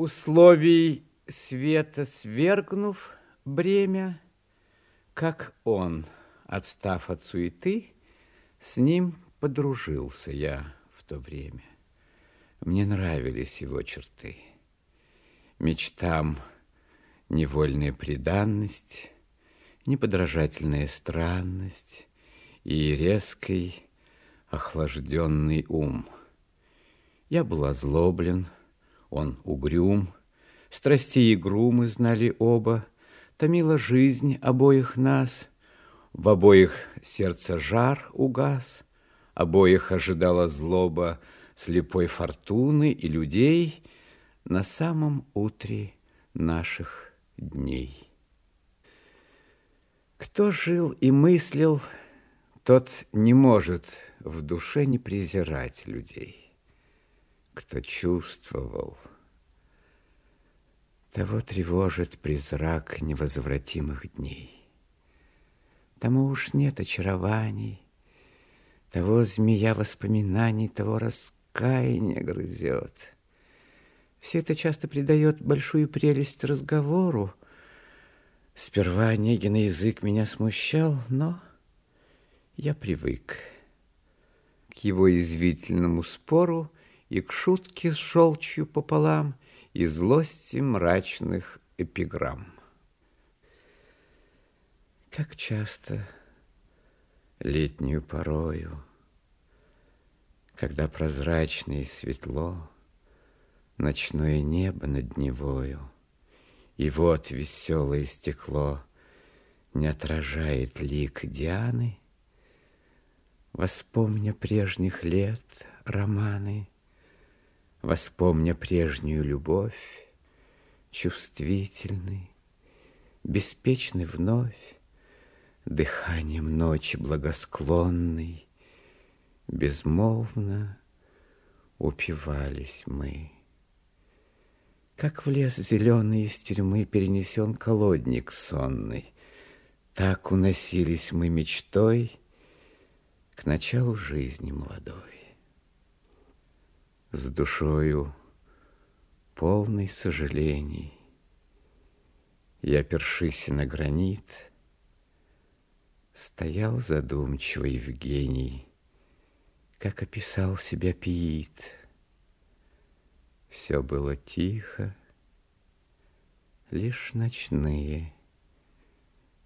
Условий света свергнув бремя, Как он, отстав от суеты, С ним подружился я в то время. Мне нравились его черты. Мечтам невольная преданность, Неподражательная странность И резкий охлажденный ум. Я был озлоблен, он угрюм, Страстей игру мы знали оба, Томила жизнь обоих нас, В обоих сердце жар угас, Обоих ожидала злоба Слепой фортуны и людей На самом утре наших дней. Кто жил и мыслил, тот не может в душе не презирать людей кто чувствовал. Того тревожит призрак невозвратимых дней. Тому уж нет очарований, Того змея воспоминаний, Того раскаяния грызет. Все это часто придает большую прелесть разговору. Сперва Онегин язык меня смущал, но я привык к его извительному спору, и к шутке с желчью пополам, и злости мрачных эпиграмм. Как часто летнюю порою, Когда прозрачно и светло Ночное небо над Невою, И вот веселое стекло Не отражает лик Дианы, Воспомня прежних лет романы, Воспомня прежнюю любовь, Чувствительный, беспечный вновь, Дыханием ночи благосклонной Безмолвно упивались мы. Как в лес зеленый из тюрьмы Перенесен колодник сонный, Так уносились мы мечтой К началу жизни молодой душою полной сожалений. Я, першись на гранит, Стоял задумчиво Евгений, Как описал себя пиит. Все было тихо, лишь ночные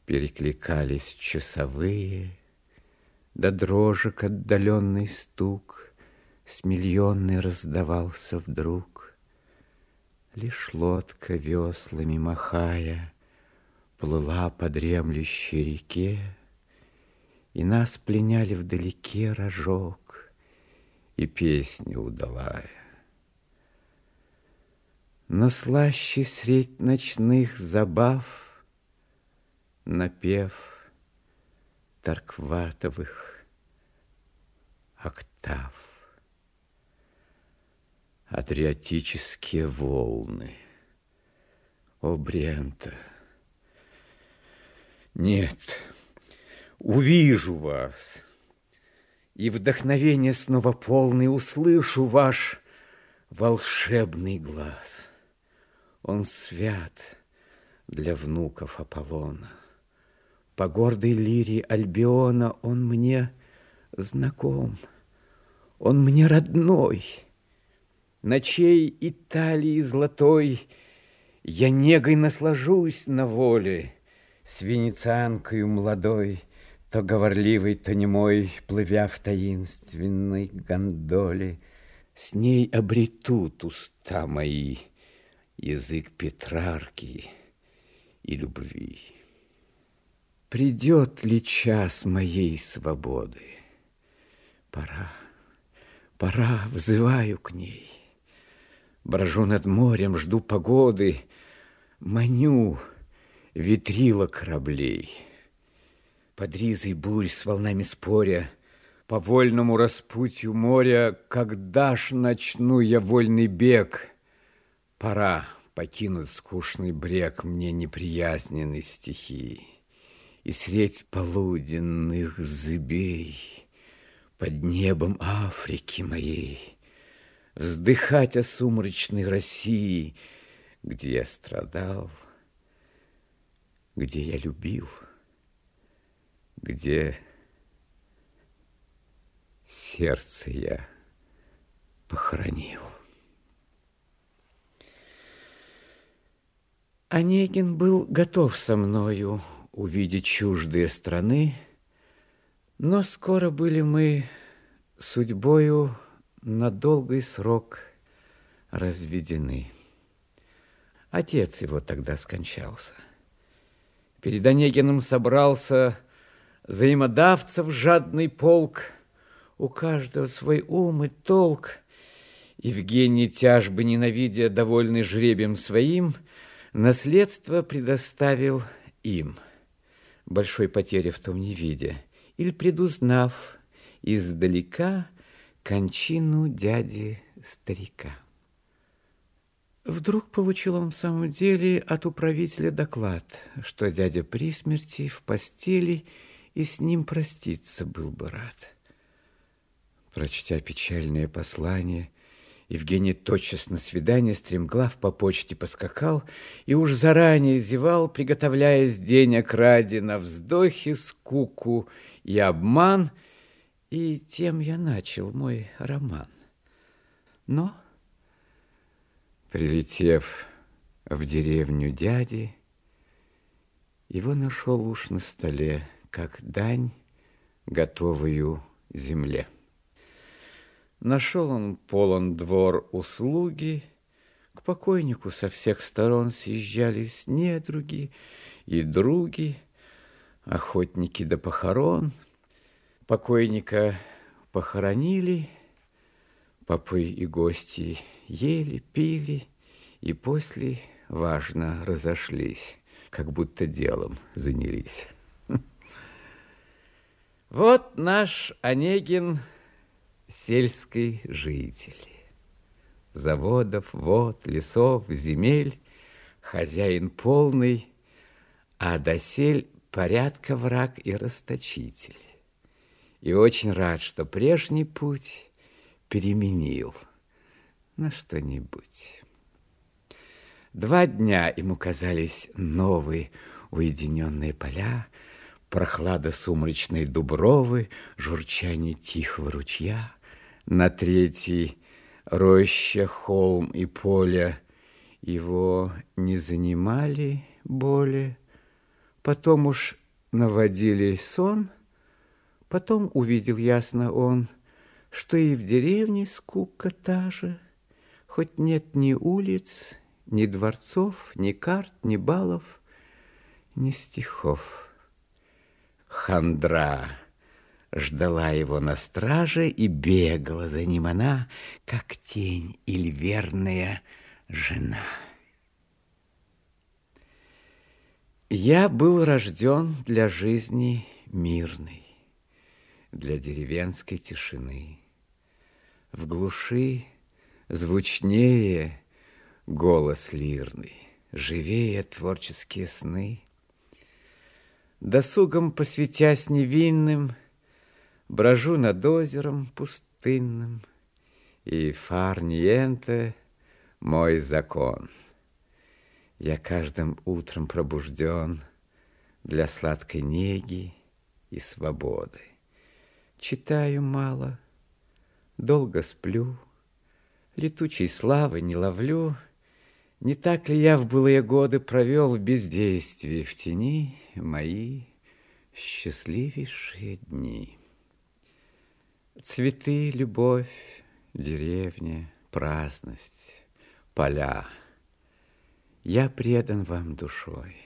Перекликались часовые, Да дрожек отдаленный стук — с миллионной раздавался вдруг. Лишь лодка веслами махая Плыла по дремлющей реке, И нас пленяли вдалеке рожок И песня удалая. Но слаще средь ночных забав Напев Таркватовых октав адриатические волны. О, Брента! Нет, увижу вас, и вдохновение снова полный услышу ваш волшебный глаз. Он свят для внуков Аполлона. По гордой лире Альбиона он мне знаком, он мне родной — Ночей Италии золотой Я негой наслажусь на воле С венецианкою молодой, То говорливый, то немой, Плывя в таинственной гондоле, С ней обретут уста мои Язык Петрарки и любви. Придет ли час моей свободы? Пора, пора, взываю к ней. Брожу над морем, жду погоды, Маню ветрила кораблей. Под ризой бурь с волнами споря, По вольному распутью моря, Когда ж начну я вольный бег? Пора покинуть скучный брег Мне неприязненной стихии. И средь полуденных зыбей Под небом Африки моей Вздыхать о сумрачной России где я страдал, где я любил, где сердце я похоронил. Онегин был готов со мною увидеть чуждые страны, но скоро были мы судьбою на долгий срок разведены. Отец его тогда скончался. Перед Онегиным собрался взаимодавцев жадный полк, у каждого свой ум и толк. Евгений, тяжбы ненавидя, довольный жребием своим, наследство предоставил им, большой потери в том не видя, или предузнав издалека кончину дяди-старика. Вдруг получил он в самом деле от управителя доклад, что дядя при смерти в постели и с ним проститься был бы рад. Прочтя печальное послание, Евгений тотчас на свидание стремглав по почте поскакал и уж заранее зевал, приготовляясь денег ради на вздохи, скуку и обман, и тем я начал мой роман. Но Прилетев в деревню дяди, его нашел уж на столе, как дань, готовую земле. Нашел он полон двор услуги, к покойнику со всех сторон съезжались недруги и други, охотники до похорон. Покойника похоронили, попы и гости ели, пили и после, важно, разошлись, как будто делом занялись. Вот наш Онегин сельский житель. Заводов, вод, лесов, земель, хозяин полный, а досель порядка враг и расточитель. И очень рад, что прежний путь переменил – на что-нибудь. Два дня ему казались новые уединенные поля, прохлада сумрачной дубровы, журчание тихого ручья. На третий роща, холм и поле его не занимали более. Потом уж наводили сон, потом увидел ясно он, что и в деревне скука та же — Хоть нет ни улиц, ни дворцов, ни карт, ни балов, ни стихов. Хандра ждала его на страже, и бегала за ним она, как тень или верная жена. Я был рожден для жизни мирной, для деревенской тишины. В глуши Звучнее голос лирный, Живее творческие сны. Досугом посвятясь невинным, Брожу над озером пустынным, И фарниенте мой закон. Я каждым утром пробужден Для сладкой неги и свободы. Читаю мало, долго сплю, Летучей славы не ловлю. Не так ли я в былые годы провел в бездействии, в тени мои счастливейшие дни? Цветы, любовь, деревня, праздность, поля. Я предан вам душой.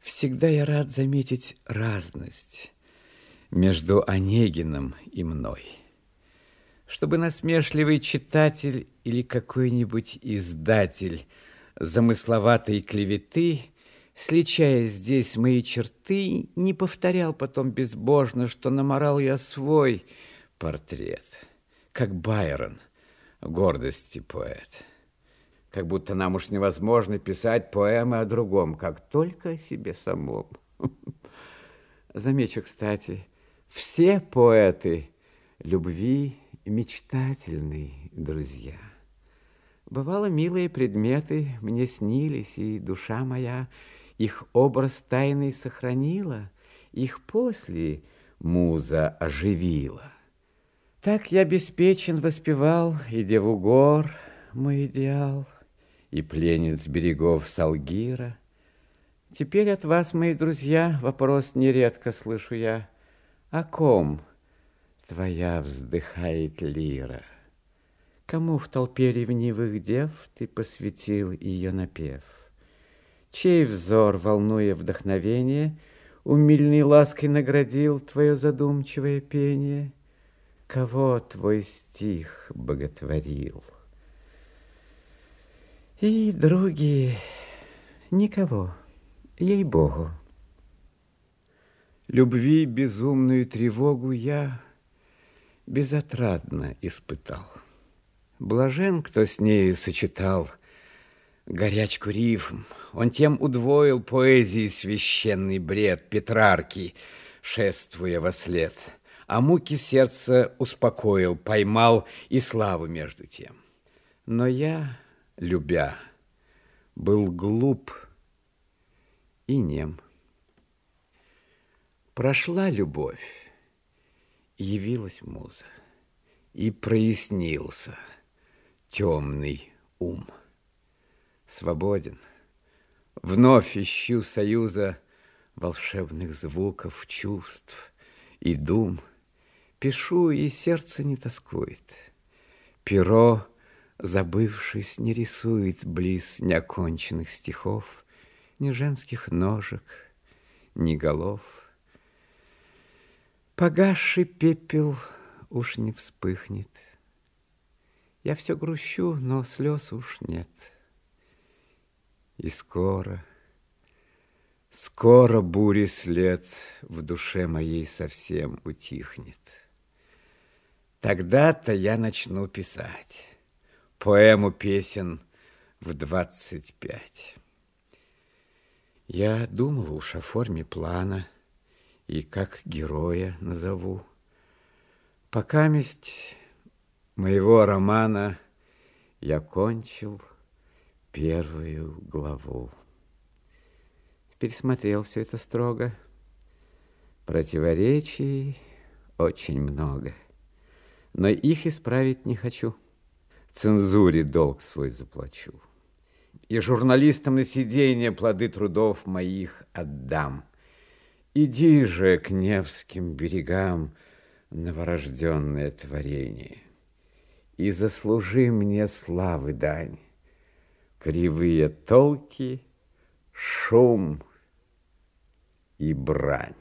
Всегда я рад заметить разность между Онегином и мной чтобы насмешливый читатель или какой-нибудь издатель замысловатой клеветы, сличая здесь мои черты, не повторял потом безбожно, что наморал я свой портрет, как Байрон, гордости поэт. Как будто нам уж невозможно писать поэмы о другом, как только о себе самом. Замечу, кстати, все поэты любви мечтательный, друзья. Бывало, милые предметы мне снились, и душа моя их образ тайный сохранила, их после муза оживила. Так я беспечен воспевал и деву гор, мой идеал, и пленниц берегов Салгира. Теперь от вас, мои друзья, вопрос нередко слышу я. О ком твоя вздыхает лира? Кому в толпе ревнивых дев ты посвятил ее напев? Чей взор, волнуя вдохновение, Умильной лаской наградил твое задумчивое пение? Кого твой стих боготворил? И, другие, никого, ей-богу. Любви безумную тревогу я безотрадно испытал. Блажен, кто с нею сочетал горячку рифм. Он тем удвоил поэзии священный бред Петрарки, шествуя во след. А муки сердца успокоил, поймал и славу между тем. Но я, любя, был глуп и нем. Прошла любовь, явилась муза, и прояснился — темный ум. Свободен. Вновь ищу союза волшебных звуков, чувств и дум. Пишу, и сердце не тоскует. Перо, забывшись, не рисует близ неоконченных стихов, ни женских ножек, ни голов. Погасший пепел уж не вспыхнет — я все грущу, но слез уж нет. И скоро, скоро бури след в душе моей совсем утихнет. Тогда-то я начну писать поэму песен в двадцать пять. Я думал уж о форме плана и как героя назову. Пока месть моего романа я кончил первую главу. Пересмотрел все это строго. Противоречий очень много, но их исправить не хочу. Цензуре долг свой заплачу. И журналистам на сиденье плоды трудов моих отдам. Иди же к Невским берегам, новорожденное творение и заслужи мне славы дань. Кривые толки, шум и брань.